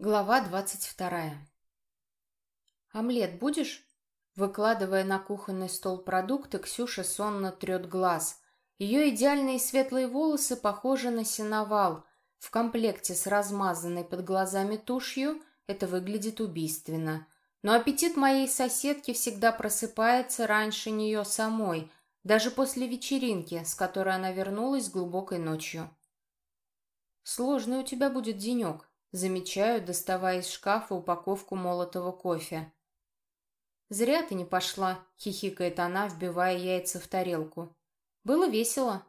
Глава двадцать вторая. «Омлет будешь?» Выкладывая на кухонный стол продукты, Ксюша сонно трет глаз. Ее идеальные светлые волосы похожи на сеновал. В комплекте с размазанной под глазами тушью это выглядит убийственно. Но аппетит моей соседки всегда просыпается раньше нее самой, даже после вечеринки, с которой она вернулась глубокой ночью. «Сложный у тебя будет денек», Замечаю, доставая из шкафа упаковку молотого кофе. «Зря ты не пошла», — хихикает она, вбивая яйца в тарелку. «Было весело».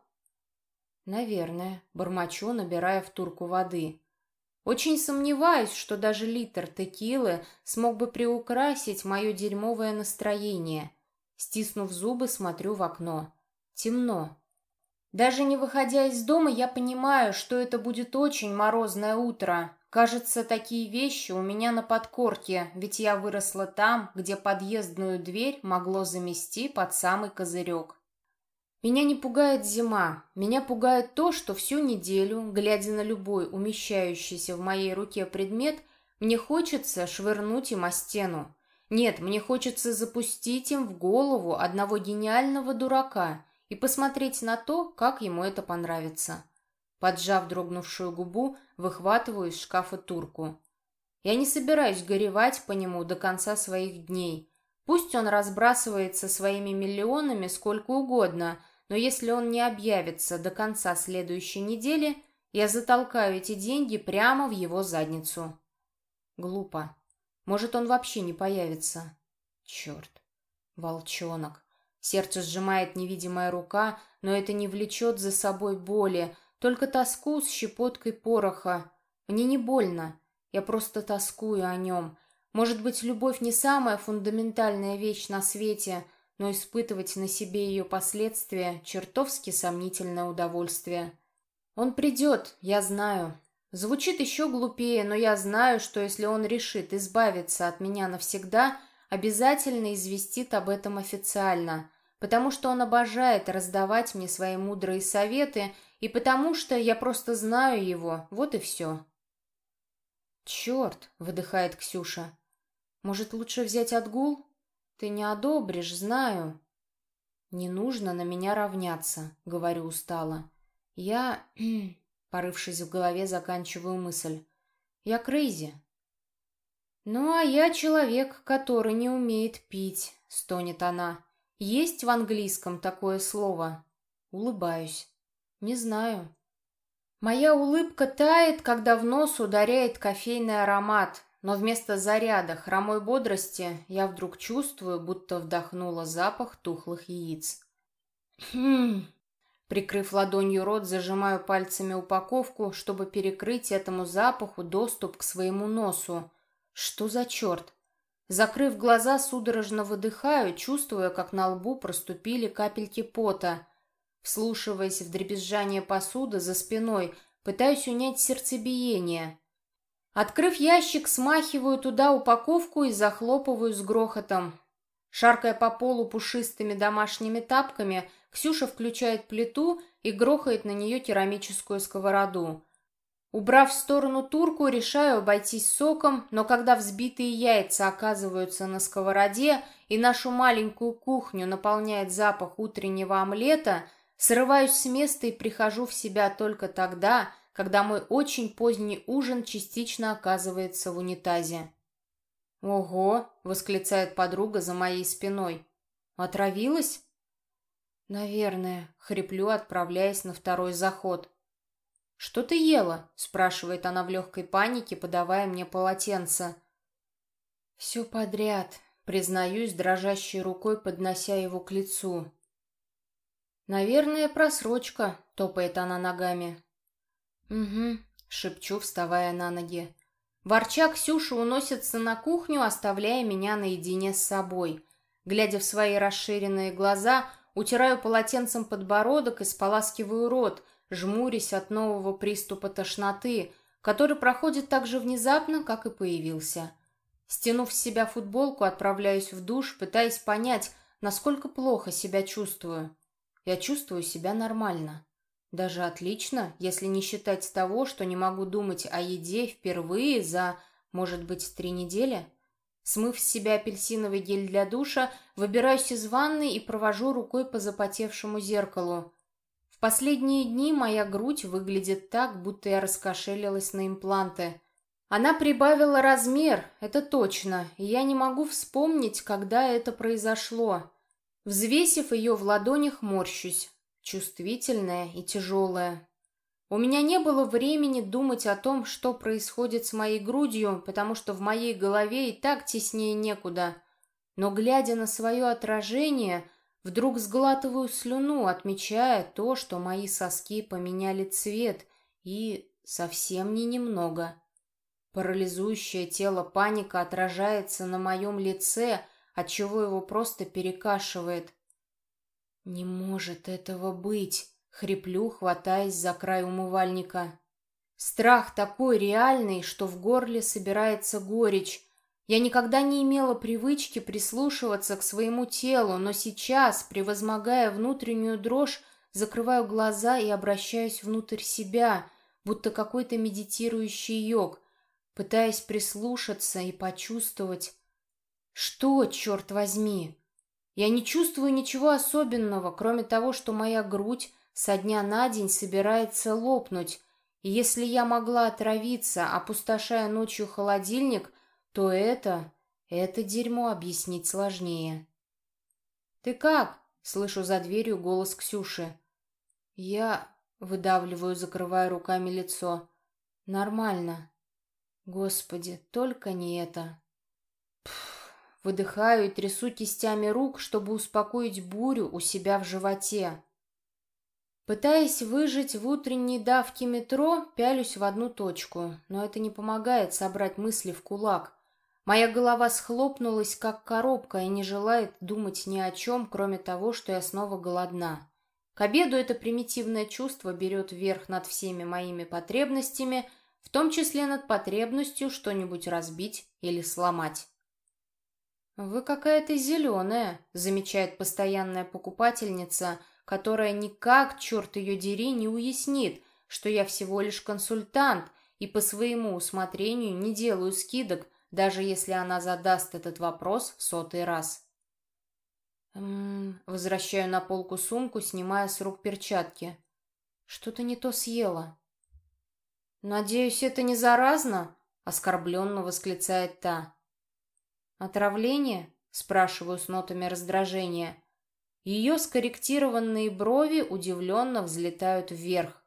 «Наверное», — бормочу, набирая в турку воды. «Очень сомневаюсь, что даже литр текилы смог бы приукрасить мое дерьмовое настроение». Стиснув зубы, смотрю в окно. Темно. Даже не выходя из дома, я понимаю, что это будет очень морозное утро, Кажется, такие вещи у меня на подкорке, ведь я выросла там, где подъездную дверь могло замести под самый козырек. Меня не пугает зима, меня пугает то, что всю неделю, глядя на любой умещающийся в моей руке предмет, мне хочется швырнуть им о стену. Нет, мне хочется запустить им в голову одного гениального дурака и посмотреть на то, как ему это понравится. Поджав дрогнувшую губу, выхватываю из шкафа турку. Я не собираюсь горевать по нему до конца своих дней. Пусть он разбрасывается своими миллионами сколько угодно, но если он не объявится до конца следующей недели, я затолкаю эти деньги прямо в его задницу. Глупо. Может, он вообще не появится. Черт. Волчонок. Сердце сжимает невидимая рука, но это не влечет за собой боли, только тоску с щепоткой пороха. Мне не больно. Я просто тоскую о нем. Может быть, любовь не самая фундаментальная вещь на свете, но испытывать на себе ее последствия — чертовски сомнительное удовольствие. Он придет, я знаю. Звучит еще глупее, но я знаю, что если он решит избавиться от меня навсегда, обязательно известит об этом официально, потому что он обожает раздавать мне свои мудрые советы — и потому что я просто знаю его, вот и все. «Черт!» — выдыхает Ксюша. «Может, лучше взять отгул? Ты не одобришь, знаю». «Не нужно на меня равняться», — говорю устало. «Я...» — порывшись в голове, заканчиваю мысль. «Я крейзи». «Ну, а я человек, который не умеет пить», — стонет она. «Есть в английском такое слово?» Улыбаюсь. Не знаю. Моя улыбка тает, когда в нос ударяет кофейный аромат, но вместо заряда хромой бодрости я вдруг чувствую, будто вдохнула запах тухлых яиц. Хм. Прикрыв ладонью рот, зажимаю пальцами упаковку, чтобы перекрыть этому запаху доступ к своему носу. Что за черт? Закрыв глаза, судорожно выдыхаю, чувствуя, как на лбу проступили капельки пота. Вслушиваясь в дребезжание посуды за спиной, пытаюсь унять сердцебиение. Открыв ящик, смахиваю туда упаковку и захлопываю с грохотом. Шаркая по полу пушистыми домашними тапками, Ксюша включает плиту и грохает на нее керамическую сковороду. Убрав в сторону турку, решаю обойтись соком, но когда взбитые яйца оказываются на сковороде и нашу маленькую кухню наполняет запах утреннего омлета – Срываюсь с места и прихожу в себя только тогда, когда мой очень поздний ужин частично оказывается в унитазе. «Ого!» — восклицает подруга за моей спиной. «Отравилась?» «Наверное», — хриплю, отправляясь на второй заход. «Что ты ела?» — спрашивает она в легкой панике, подавая мне полотенце. «Все подряд», — признаюсь, дрожащей рукой поднося его к лицу. «Наверное, просрочка», — топает она ногами. «Угу», — шепчу, вставая на ноги. Ворча Ксюша уносится на кухню, оставляя меня наедине с собой. Глядя в свои расширенные глаза, утираю полотенцем подбородок и споласкиваю рот, жмурясь от нового приступа тошноты, который проходит так же внезапно, как и появился. Стянув с себя футболку, отправляюсь в душ, пытаясь понять, насколько плохо себя чувствую. Я чувствую себя нормально. Даже отлично, если не считать того, что не могу думать о еде впервые за Может быть, три недели? Смыв с себя апельсиновый гель для душа, выбираюсь из ванны и провожу рукой по запотевшему зеркалу. В последние дни моя грудь выглядит так, будто я раскошелилась на импланты. Она прибавила размер, это точно, и я не могу вспомнить, когда это произошло. Взвесив ее в ладонях, морщусь. Чувствительная и тяжелая. У меня не было времени думать о том, что происходит с моей грудью, потому что в моей голове и так теснее некуда. Но, глядя на свое отражение, вдруг сглатываю слюну, отмечая то, что мои соски поменяли цвет, и совсем не немного. Парализующее тело паника отражается на моем лице, отчего его просто перекашивает. «Не может этого быть!» Хриплю, хватаясь за край умывальника. Страх такой реальный, что в горле собирается горечь. Я никогда не имела привычки прислушиваться к своему телу, но сейчас, превозмогая внутреннюю дрожь, закрываю глаза и обращаюсь внутрь себя, будто какой-то медитирующий йог, пытаясь прислушаться и почувствовать. Что, черт возьми? Я не чувствую ничего особенного, кроме того, что моя грудь со дня на день собирается лопнуть, и если я могла отравиться, опустошая ночью холодильник, то это, это дерьмо объяснить сложнее. «Ты как?» — слышу за дверью голос Ксюши. «Я...» — выдавливаю, закрывая руками лицо. «Нормально. Господи, только не это». Пфф, выдыхаю и трясу кистями рук, чтобы успокоить бурю у себя в животе. Пытаясь выжить в утренней давке метро, пялюсь в одну точку, но это не помогает собрать мысли в кулак. Моя голова схлопнулась, как коробка, и не желает думать ни о чем, кроме того, что я снова голодна. К обеду это примитивное чувство берет верх над всеми моими потребностями, в том числе над потребностью что-нибудь разбить или сломать. «Вы какая-то зеленая», — замечает постоянная покупательница — которая никак, черт ее дери, не уяснит, что я всего лишь консультант и по своему усмотрению не делаю скидок, даже если она задаст этот вопрос в сотый раз. М возвращаю на полку сумку, снимая с рук перчатки. Что-то не то съела. «Надеюсь, это не заразно?» — оскорбленно восклицает та. «Отравление?» — спрашиваю с нотами раздражения. Ее скорректированные брови удивленно взлетают вверх.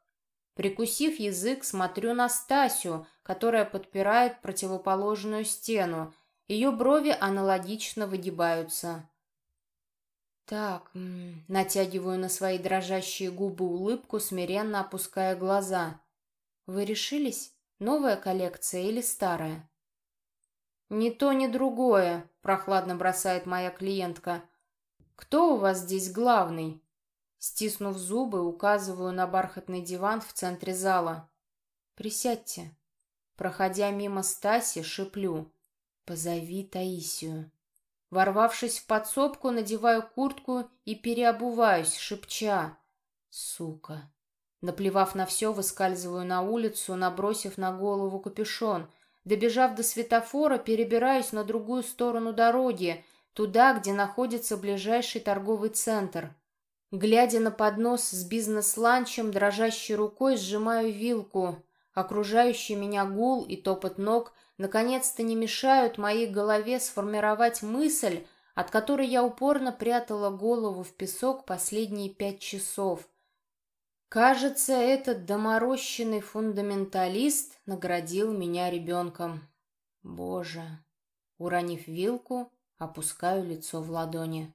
Прикусив язык, смотрю на Стасю, которая подпирает противоположную стену. Ее брови аналогично выгибаются. Так, натягиваю на свои дрожащие губы улыбку, смиренно опуская глаза. Вы решились? Новая коллекция или старая? Ни то, ни другое, прохладно бросает моя клиентка. «Кто у вас здесь главный?» Стиснув зубы, указываю на бархатный диван в центре зала. «Присядьте». Проходя мимо Стаси, шиплю. «Позови Таисию». Ворвавшись в подсобку, надеваю куртку и переобуваюсь, шепча. «Сука». Наплевав на все, выскальзываю на улицу, набросив на голову капюшон. Добежав до светофора, перебираюсь на другую сторону дороги, туда, где находится ближайший торговый центр. Глядя на поднос с бизнес-ланчем, дрожащей рукой сжимаю вилку. Окружающий меня гул и топот ног наконец-то не мешают моей голове сформировать мысль, от которой я упорно прятала голову в песок последние пять часов. Кажется, этот доморощенный фундаменталист наградил меня ребенком. Боже! Уронив вилку, Опускаю лицо в ладони.